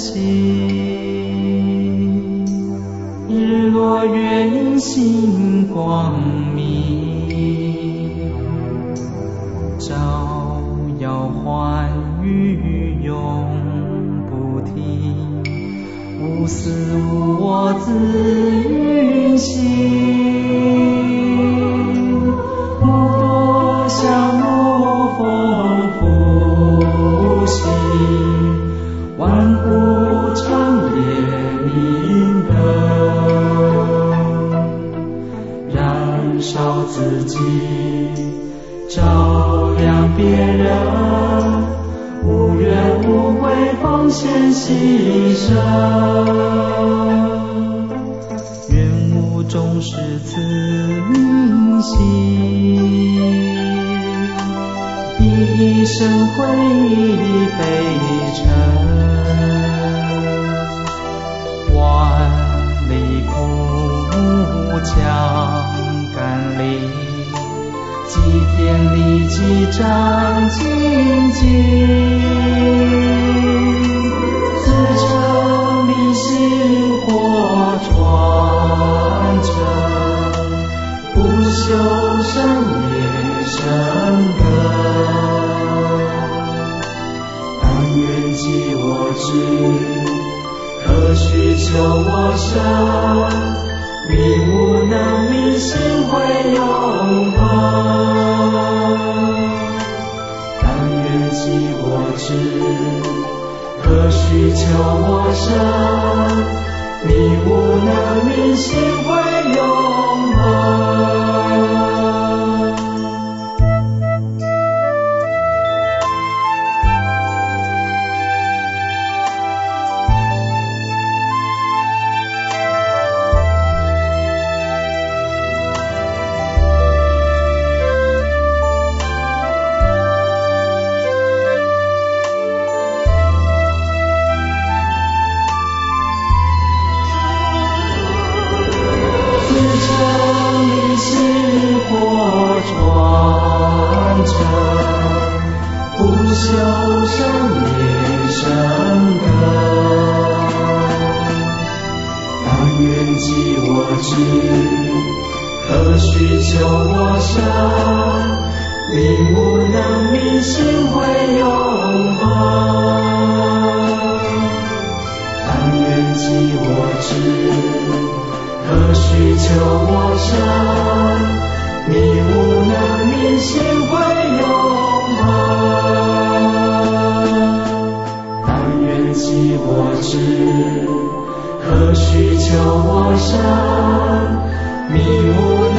西，日落月明星光明，照耀寰宇永不停，无私无我自运行。自己，照亮别人，无怨无悔奉献牺牲。愿无终是此明心，一生回忆悲沉。几天里几战兢兢，自成明星火传承，不朽生也生根。但愿记我志，可须求我生。迷无能，迷心会永恒。求我生？迷无能，迷心灰传承，不朽声念生根。但愿寄我知，何须求我生？领悟人明心会永恒。但愿寄我知，何须求我生？迷雾难明，心会永恒。但愿我，何须求我身？迷雾。